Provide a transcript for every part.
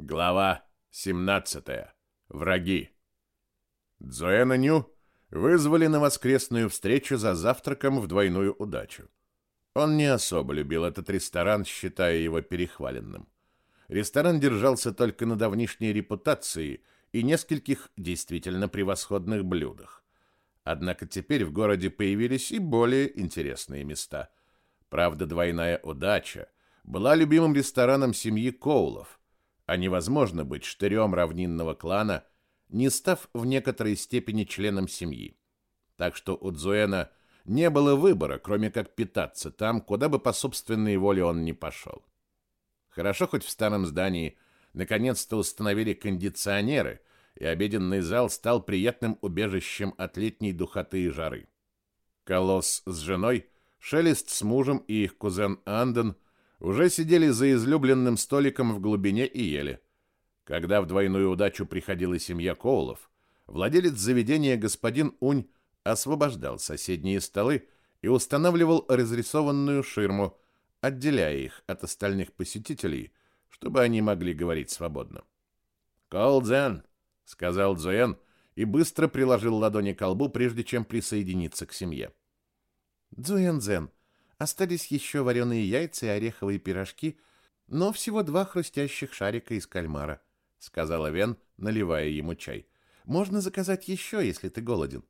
Глава 17. Враги. Дзоэна Ню вызвали на воскресную встречу за завтраком в двойную удачу. Он не особо любил этот ресторан, считая его перехваленным. Ресторан держался только на давнишней репутации и нескольких действительно превосходных блюдах. Однако теперь в городе появились и более интересные места. Правда, двойная удача была любимым рестораном семьи Коулов, а невозможно быть штырем равнинного клана, не став в некоторой степени членом семьи. Так что у Дзуэна не было выбора, кроме как питаться там, куда бы по собственной воле он не пошел. Хорошо, хоть в старом здании наконец-то установили кондиционеры, и обеденный зал стал приятным убежищем от летней духоты и жары. Колосс с женой, Шелест с мужем и их кузен Анден – уже сидели за излюбленным столиком в глубине и ели. Когда в двойную удачу приходила семья Коулов, владелец заведения господин Унь освобождал соседние столы и устанавливал разрисованную ширму, отделяя их от остальных посетителей, чтобы они могли говорить свободно. «Коулдзен», — сказал Дзуэн и быстро приложил ладони к колбу, прежде чем присоединиться к семье. «Дзуэн-дзен, Остались еще вареные яйца и ореховые пирожки, но всего два хрустящих шарика из кальмара, сказала Вен, наливая ему чай. Можно заказать еще, если ты голоден.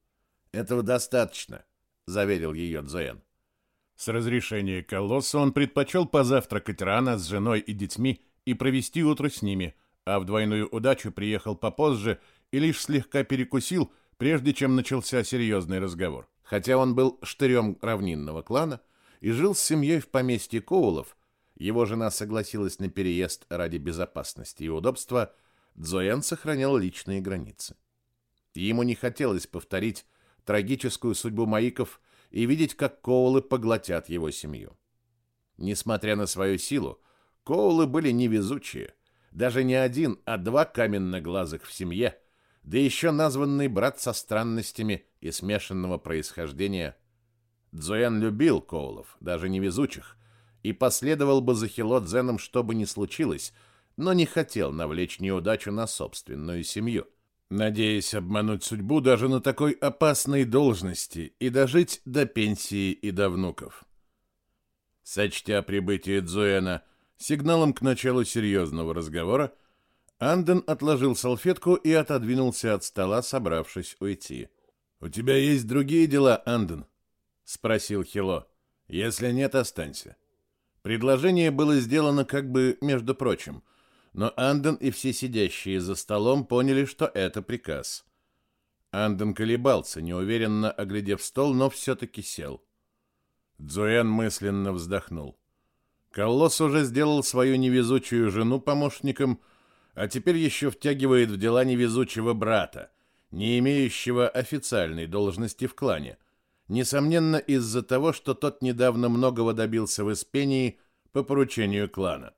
Этого достаточно, заверил ее Дзоэн. С разрешения колосса он предпочел позавтракать рано с женой и детьми и провести утро с ними, а в двойную удачу приехал попозже и лишь слегка перекусил, прежде чем начался серьезный разговор. Хотя он был штырем равнинного клана, и жил с семьей в поместье Коулов, его жена согласилась на переезд ради безопасности и удобства, Дзоян сохранял личные границы. Ему не хотелось повторить трагическую судьбу Маиков и видеть, как Коулы поглотят его семью. Несмотря на свою силу, Коулы были невезучие. Даже не один, а два каменноглазых в семье, да еще названный брат со странностями и смешанного происхождения – Дзуэн любил Коулов, даже невезучих, и последовал бы за Хило что бы ни случилось, но не хотел навлечь неудачу на собственную семью, надеясь обмануть судьбу даже на такой опасной должности и дожить до пенсии и до внуков. Сочтя прибытие Дзуэна сигналом к началу серьезного разговора, Анден отложил салфетку и отодвинулся от стола, собравшись уйти. «У тебя есть другие дела, Анден?» Спросил Хило. Если нет, останься. Предложение было сделано как бы между прочим, но Анден и все сидящие за столом поняли, что это приказ. Анден колебался, неуверенно оглядев стол, но все-таки сел. Дзуэн мысленно вздохнул. Колосс уже сделал свою невезучую жену помощником, а теперь еще втягивает в дела невезучего брата, не имеющего официальной должности в клане — несомненно из-за того, что тот недавно многого добился в Испении по поручению клана.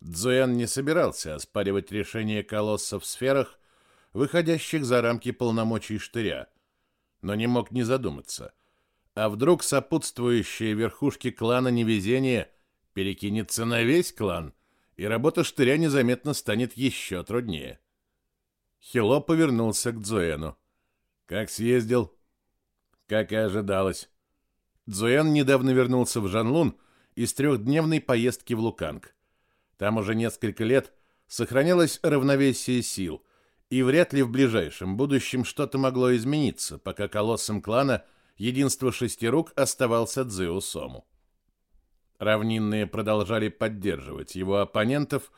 Дзуэн не собирался оспаривать решение колосса в сферах, выходящих за рамки полномочий штыря, но не мог не задуматься. А вдруг сопутствующее верхушке клана невезение перекинется на весь клан, и работа штыря незаметно станет еще труднее. Хило повернулся к Дзуэну. «Как съездил?» Как и ожидалось. Цзуэн недавно вернулся в Жанлун из трехдневной поездки в Луканг. Там уже несколько лет сохранялось равновесие сил, и вряд ли в ближайшем будущем что-то могло измениться, пока колоссом клана единство шести рук оставался Цзэу Сому. Равнинные продолжали поддерживать его оппонентов,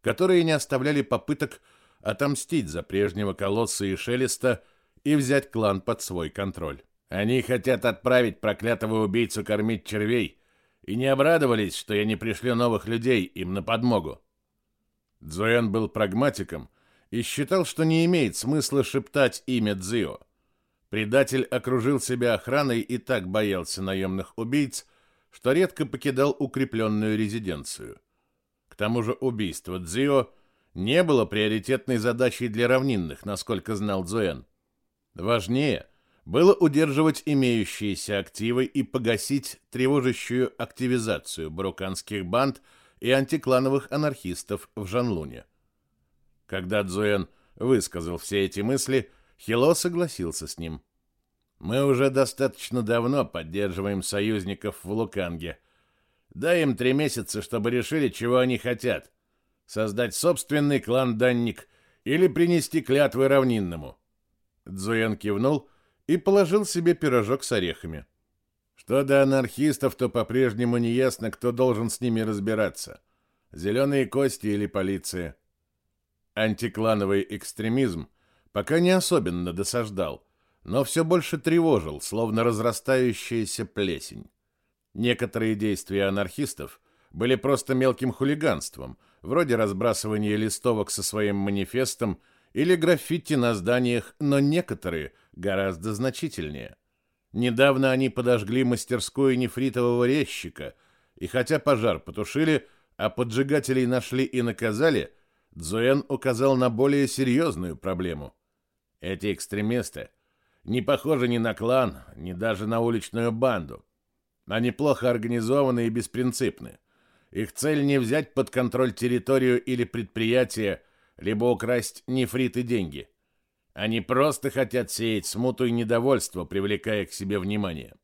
которые не оставляли попыток отомстить за прежнего колосса и шелеста и взять клан под свой контроль. Они хотят отправить проклятого убийцу кормить червей и не обрадовались, что я не пришлю новых людей им на подмогу. Дзуэн был прагматиком и считал, что не имеет смысла шептать имя Дзио. Предатель окружил себя охраной и так боялся наемных убийц, что редко покидал укрепленную резиденцию. К тому же убийство Дзио не было приоритетной задачей для равнинных, насколько знал Дзуэн. Важнее было удерживать имеющиеся активы и погасить тревожащую активизацию бруканских банд и антиклановых анархистов в Жанлуне. Когда Дзуэн высказал все эти мысли, Хило согласился с ним. «Мы уже достаточно давно поддерживаем союзников в Луканге. Дай им три месяца, чтобы решили, чего они хотят. Создать собственный клан Данник или принести клятвы равнинному». Дзуэн кивнул положил себе пирожок с орехами. Что до анархистов, то по-прежнему не ясно, кто должен с ними разбираться. Зеленые кости или полиция. Антиклановый экстремизм пока не особенно досаждал, но все больше тревожил, словно разрастающаяся плесень. Некоторые действия анархистов были просто мелким хулиганством, вроде разбрасывания листовок со своим манифестом или граффити на зданиях, но некоторые гораздо значительнее. Недавно они подожгли мастерскую нефритового резчика, и хотя пожар потушили, а поджигателей нашли и наказали, Дзуэн указал на более серьезную проблему. Эти экстремисты не похожи ни на клан, ни даже на уличную банду. Они плохо организованы и беспринципны. Их цель не взять под контроль территорию или предприятие, либо украсть нефрит и деньги. Они просто хотят сеять смуту и недовольство, привлекая к себе внимание.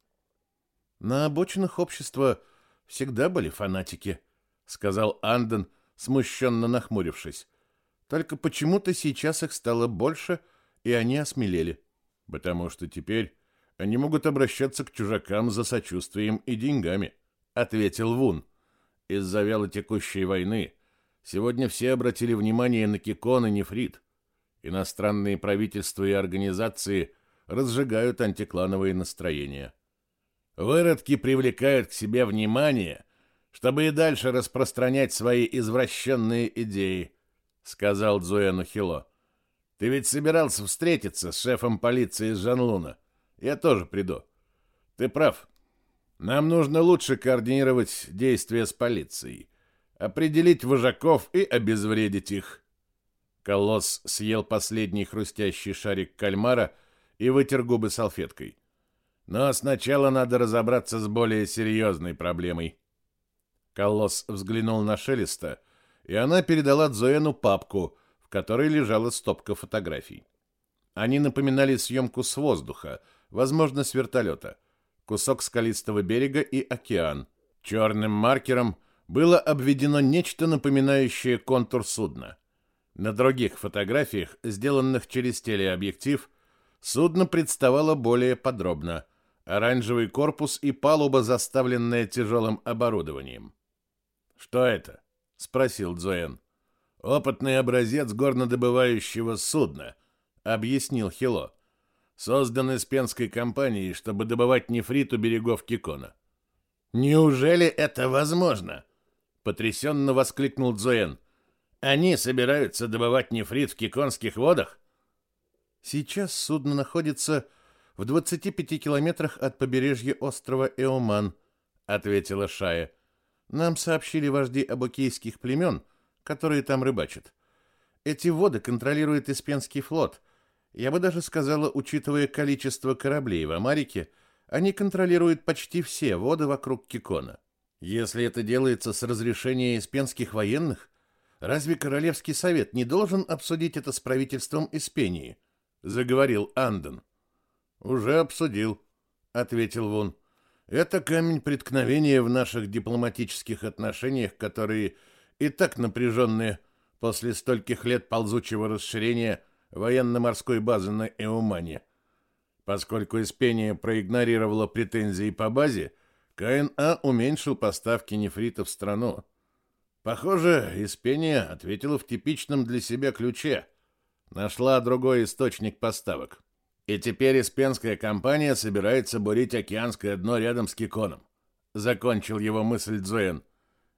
На обочинах общества всегда были фанатики, сказал Анден, смущенно нахмурившись. Только почему-то сейчас их стало больше, и они осмелели. Потому что теперь они могут обращаться к чужакам за сочувствием и деньгами, ответил Вун. Из-за вялотекущей войны сегодня все обратили внимание на Кикон и Нефрит. Иностранные правительства и организации разжигают антиклановые настроения. Выродки привлекают к себе внимание, чтобы и дальше распространять свои извращенные идеи, сказал Зуэну Хило. Ты ведь собирался встретиться с шефом полиции Жанлуна. Я тоже приду. Ты прав. Нам нужно лучше координировать действия с полицией, определить вожаков и обезвредить их. Колосс съел последний хрустящий шарик кальмара и вытер губы салфеткой. Но сначала надо разобраться с более серьезной проблемой. Колосс взглянул на Шелеста, и она передала Дзоэну папку, в которой лежала стопка фотографий. Они напоминали съемку с воздуха, возможно, с вертолета. Кусок скалистого берега и океан. Черным маркером было обведено нечто напоминающее контур судна. На других фотографиях, сделанных через телеобъектив, судно представало более подробно. Оранжевый корпус и палуба, заставленная тяжелым оборудованием. «Что это?» — спросил Дзоэн. «Опытный образец горнодобывающего судна», — объяснил Хило. «Создан Испенской компанией, чтобы добывать нефрит у берегов Кикона». «Неужели это возможно?» — потрясенно воскликнул Дзоэн. Они собираются добывать нефрит в Киконских водах? Сейчас судно находится в 25 километрах от побережья острова Эоман, ответила Шая. Нам сообщили вожди абукейских племен, которые там рыбачат. Эти воды контролирует Испенский флот. Я бы даже сказала, учитывая количество кораблей в Амарике, они контролируют почти все воды вокруг Кикона. Если это делается с разрешения испенских военных, Разве Королевский совет не должен обсудить это с правительством Испении? заговорил Анден. Уже обсудил, ответил Вун. Это камень преткновения в наших дипломатических отношениях, которые и так напряженные после стольких лет ползучего расширения военно-морской базы на Эумане. Поскольку Испения проигнорировала претензии по базе, КНА уменьшил поставки нефрита в страну. Похоже, Испения ответила в типичном для себя ключе. Нашла другой источник поставок. И теперь Испенская компания собирается бурить океанское дно рядом с Киконом. Закончил его мысль Дзуэн.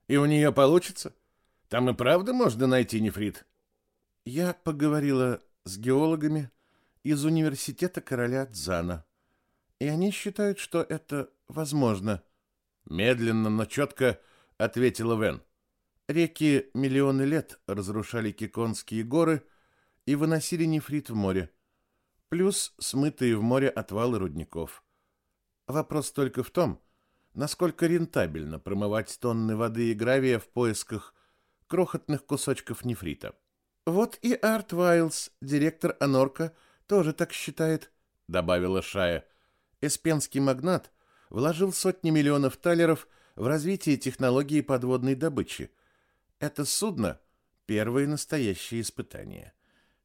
И у нее получится? Там и правда можно найти нефрит? Я поговорила с геологами из университета короля Дзана. И они считают, что это возможно. Медленно, но четко ответила Вен. Реки миллионы лет разрушали Киконские горы и выносили нефрит в море, плюс смытые в море отвалы рудников. Вопрос только в том, насколько рентабельно промывать тонны воды и гравия в поисках крохотных кусочков нефрита. Вот и Арт Вайлз, директор Анорка, тоже так считает, добавила Шая. Эспенский магнат вложил сотни миллионов талеров в развитие технологии подводной добычи. Это судно — первые настоящие испытания.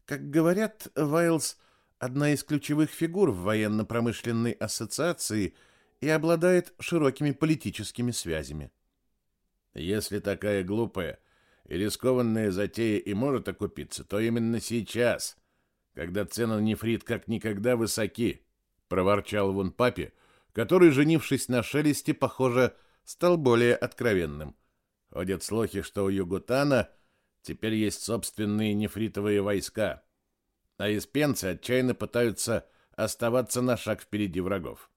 Как говорят, Вайлз — одна из ключевых фигур в военно-промышленной ассоциации и обладает широкими политическими связями. Если такая глупая и рискованная затея и может окупиться, то именно сейчас, когда цены на нефрит как никогда высоки, проворчал вон папе, который, женившись на шелесте, похоже, стал более откровенным. Ходят слухи, что у Югутана теперь есть собственные нефритовые войска, а испенцы отчаянно пытаются оставаться на шаг впереди врагов.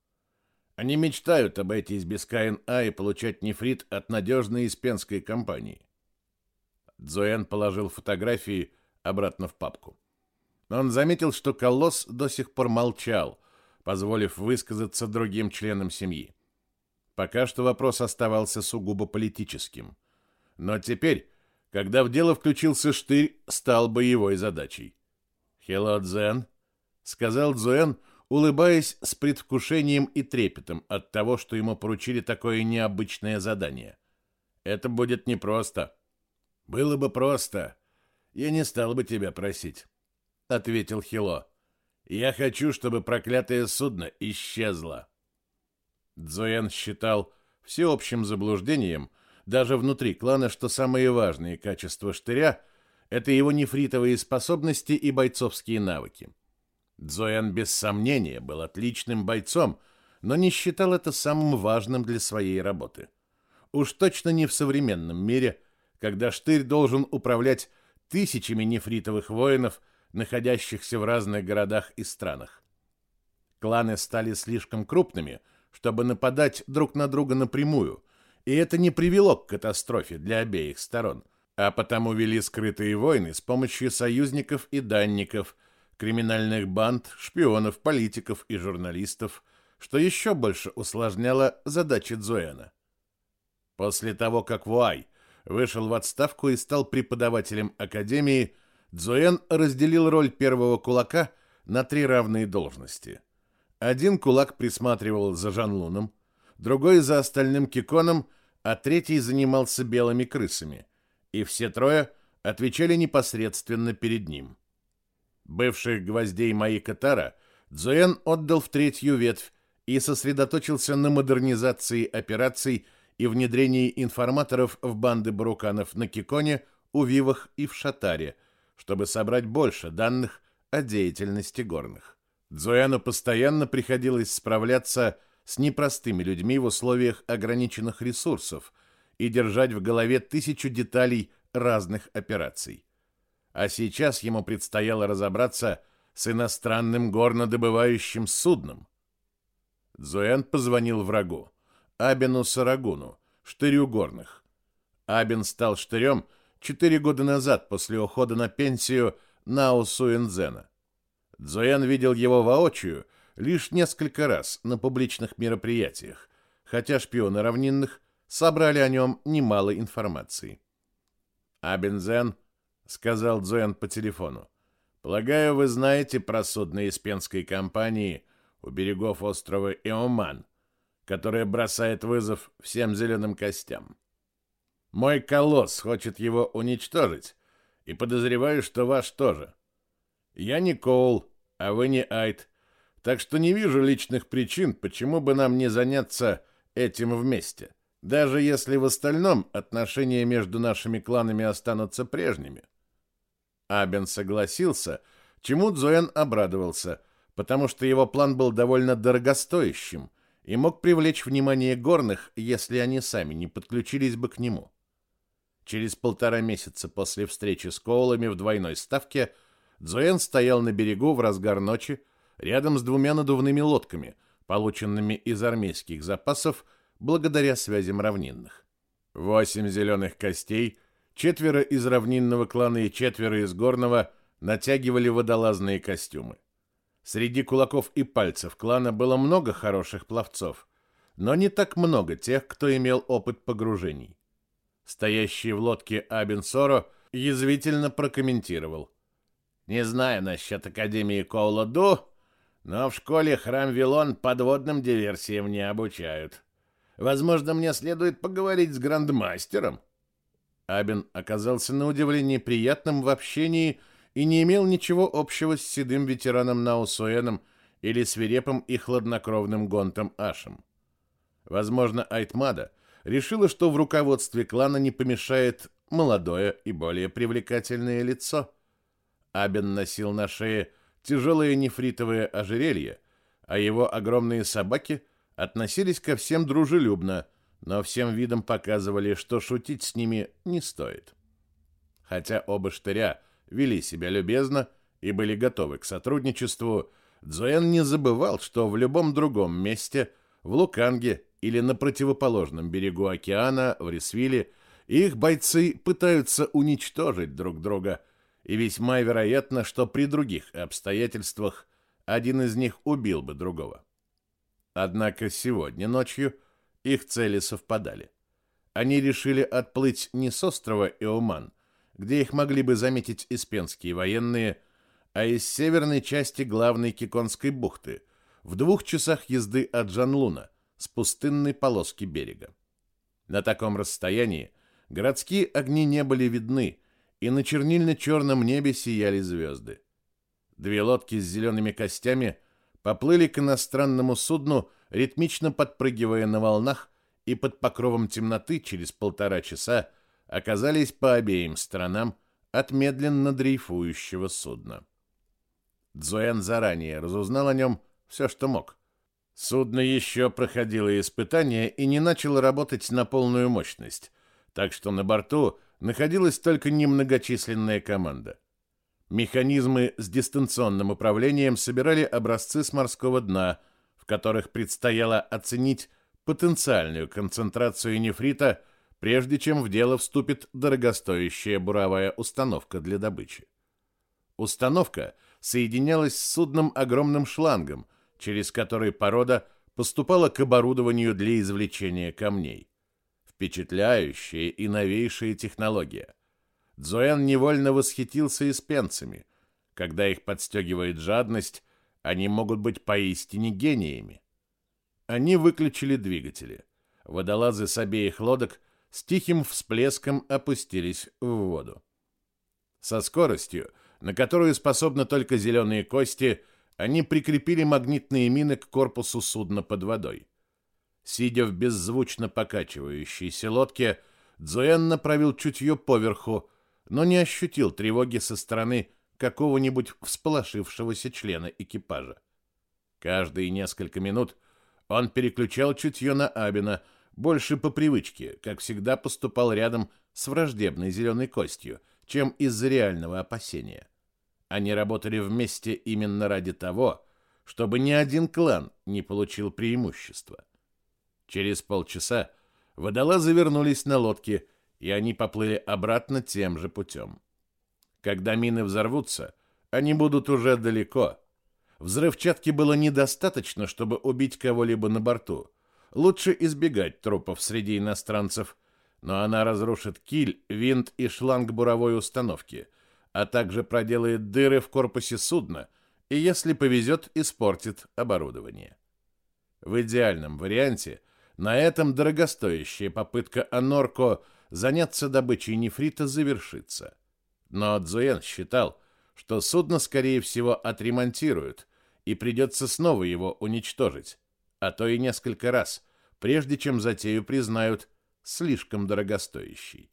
Они мечтают обойтись без КНА и получать нефрит от надежной испенской компании. Дзуэн положил фотографии обратно в папку. Он заметил, что Колосс до сих пор молчал, позволив высказаться другим членам семьи. Пока что вопрос оставался сугубо политическим. Но теперь, когда в дело включился штырь, стал боевой задачей. «Хело Дзен», — сказал Дзуэн, улыбаясь с предвкушением и трепетом от того, что ему поручили такое необычное задание. «Это будет непросто». Было бы просто. Я не стал бы тебя просить, ответил Хило. Я хочу, чтобы проклятое судно исчезло. Дзоян считал всеобщим заблуждением, даже внутри клана, что самые важные качества штыря — это его нефритовые способности и бойцовские навыки. Дзоян без сомнения был отличным бойцом, но не считал это самым важным для своей работы. Уж точно не в современном мире — когда штырь должен управлять тысячами нефритовых воинов, находящихся в разных городах и странах. Кланы стали слишком крупными, чтобы нападать друг на друга напрямую, и это не привело к катастрофе для обеих сторон, а потому вели скрытые войны с помощью союзников и данников, криминальных банд, шпионов, политиков и журналистов, что еще больше усложняло задачи Дзуэна. После того, как Вуай вышел в отставку и стал преподавателем академии, Дзуэн разделил роль первого кулака на три равные должности. Один кулак присматривал за Жанлуном, другой за остальным Киконом, а третий занимался белыми крысами. И все трое отвечали непосредственно перед ним. Бывших гвоздей Маи Катара Дзуэн отдал в третью ветвь и сосредоточился на модернизации операций и внедрении информаторов в банды баруканов на Киконе, Увивах и в Шатаре, чтобы собрать больше данных о деятельности горных. Дзуяну постоянно приходилось справляться с непростыми людьми в условиях ограниченных ресурсов и держать в голове тысячу деталей разных операций. А сейчас ему предстояло разобраться с иностранным горнодобывающим судном. Дзуэн позвонил врагу. Абину Сарагуну, штырю горных. Абин стал штырем четыре года назад после ухода на пенсию Нао Суэнзена. Дзоян видел его воочию лишь несколько раз на публичных мероприятиях, хотя шпионы равнинных собрали о нем немало информации. «Абензен», — сказал Дзоян по телефону, — «полагаю, вы знаете про судно Испенской компании у берегов острова Иоман, которая бросает вызов всем зеленым костям. Мой колосс хочет его уничтожить, и подозреваю, что ваш тоже. Я не Коул, а вы не Айт, так что не вижу личных причин, почему бы нам не заняться этим вместе, даже если в остальном отношения между нашими кланами останутся прежними. Абен согласился, чему Дзоэн обрадовался, потому что его план был довольно дорогостоящим — и мог привлечь внимание горных, если они сами не подключились бы к нему. Через полтора месяца после встречи с Коулами в двойной ставке Дзуэн стоял на берегу в разгар ночи рядом с двумя надувными лодками, полученными из армейских запасов благодаря связям равнинных. Восемь зеленых костей, четверо из равнинного клана и четверо из горного натягивали водолазные костюмы. Среди кулаков и пальцев клана было много хороших пловцов, но не так много тех, кто имел опыт погружений. Стоящий в лодке Абин Соро язвительно прокомментировал. «Не знаю насчет Академии Коула-Ду, но в школе Храм Вилон подводным диверсиям не обучают. Возможно, мне следует поговорить с грандмастером». Абин оказался на удивление приятным в общении и не имел ничего общего с седым ветераном Наусуэном или свирепым и хладнокровным Гонтом Ашем. Возможно, Айтмада решила, что в руководстве клана не помешает молодое и более привлекательное лицо. Абин носил на шее тяжелое нефритовое ожерелье, а его огромные собаки относились ко всем дружелюбно – но всем видом показывали, что шутить с ними не стоит. Хотя оба штыря вели себя любезно и были готовы к сотрудничеству, Дзуэн не забывал, что в любом другом месте, в Луканге или на противоположном берегу океана, в Рисвиле, их бойцы пытаются уничтожить друг друга, и весьма вероятно, что при других обстоятельствах один из них убил бы другого. Однако сегодня ночью – их цели совпадали. Они решили отплыть не с острова Иоман, где их могли бы заметить испенские военные, а из северной части главной Киконской бухты, в двух часах езды от Джанлуна, с пустынной полоски берега. На таком расстоянии городские огни не были видны, и на чернильно-черном небе сияли звезды. Две лодки с зелеными костями поплыли к иностранному судну ритмично подпрыгивая на волнах, и под покровом темноты через полтора часа оказались по обеим сторонам от медленно дрейфующего судна. Дзуэн заранее разузнал о нем все, что мог. Судно еще проходило испытания и не начало работать на полную мощность, так что на борту находилась только немногочисленная команда. Механизмы с дистанционным управлением собирали образцы с морского дна – которых предстояло оценить потенциальную концентрацию нефрита, прежде чем в дело вступит дорогостоящая буровая установка для добычи. Установка соединялась с судном огромным шлангом, через который порода поступала к оборудованию для извлечения камней. Впечатляющая и новейшая технология. Дзоэн невольно восхитился испенцами. Когда их подстегивает жадность, они могут быть поистине гениями. Они выключили двигатели. Водолазы с обеих лодок с тихим всплеском опустились в воду. Со скоростью, на которую способны только зеленые кости, они прикрепили магнитные мины к корпусу судна под водой. Сидя в беззвучно покачивающейся лодке, Дзуэн направил чутье поверху, но не ощутил тревоги со стороны какого-нибудь всполошившегося члена экипажа. Каждые несколько минут он переключал чутье на Абина, больше по привычке, как всегда поступал рядом с враждебной зеленой костью, чем из-за реального опасения. Они работали вместе именно ради того, чтобы ни один клан не получил преимущества. Через полчаса водолазы вернулись на лодке, и они поплыли обратно тем же путем. Когда мины взорвутся, они будут уже далеко. Взрывчатки было недостаточно, чтобы убить кого-либо на борту. Лучше избегать трупов среди иностранцев, но она разрушит киль, винт и шланг буровой установки, а также проделает дыры в корпусе судна и, если повезет, испортит оборудование. В идеальном варианте на этом дорогостоящая попытка Анорко заняться добычей нефрита завершится. Но Цзуэн считал, что судно, скорее всего, отремонтируют, и придется снова его уничтожить, а то и несколько раз, прежде чем затею признают слишком дорогостоящей.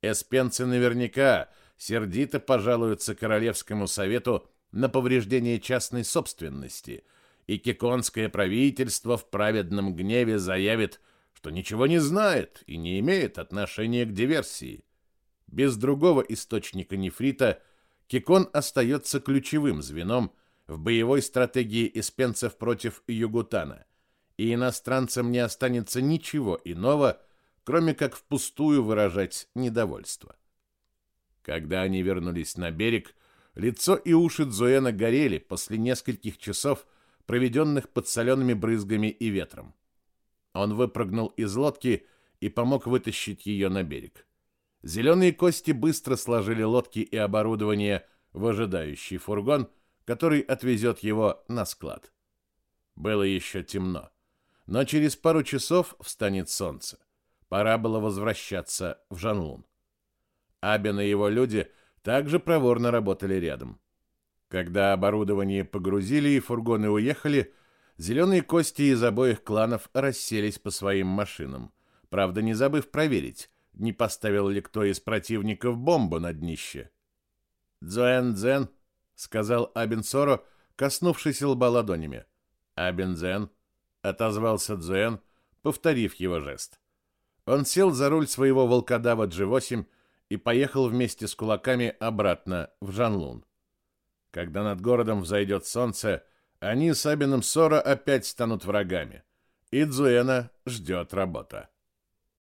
Эспенцы наверняка сердито пожалуются Королевскому совету на повреждение частной собственности, и киконское правительство в праведном гневе заявит, что ничего не знает и не имеет отношения к диверсии. Без другого источника нефрита Кикон остается ключевым звеном в боевой стратегии испенцев против Югутана, и иностранцам не останется ничего иного, кроме как впустую выражать недовольство. Когда они вернулись на берег, лицо и уши Дзуэна горели после нескольких часов, проведенных под солеными брызгами и ветром. Он выпрыгнул из лодки и помог вытащить ее на берег. Зеленые кости быстро сложили лодки и оборудование в ожидающий фургон, который отвезет его на склад. Было еще темно, но через пару часов встанет солнце. Пора было возвращаться в Жанлун. Абин и его люди также проворно работали рядом. Когда оборудование погрузили и фургоны уехали, зеленые кости из обоих кланов расселись по своим машинам, правда не забыв проверить, не поставил ли кто из противников бомбу на днище. «Дзуэн-дзен», — сказал Абин Соро, коснувшись лба ладонями. «Абин-дзен», — отозвался Дзуэн, повторив его жест. Он сел за руль своего волкодава G8 и поехал вместе с кулаками обратно в Жанлун. Когда над городом взойдет солнце, они с Абином Сора опять станут врагами. И Дзуэна ждет работа.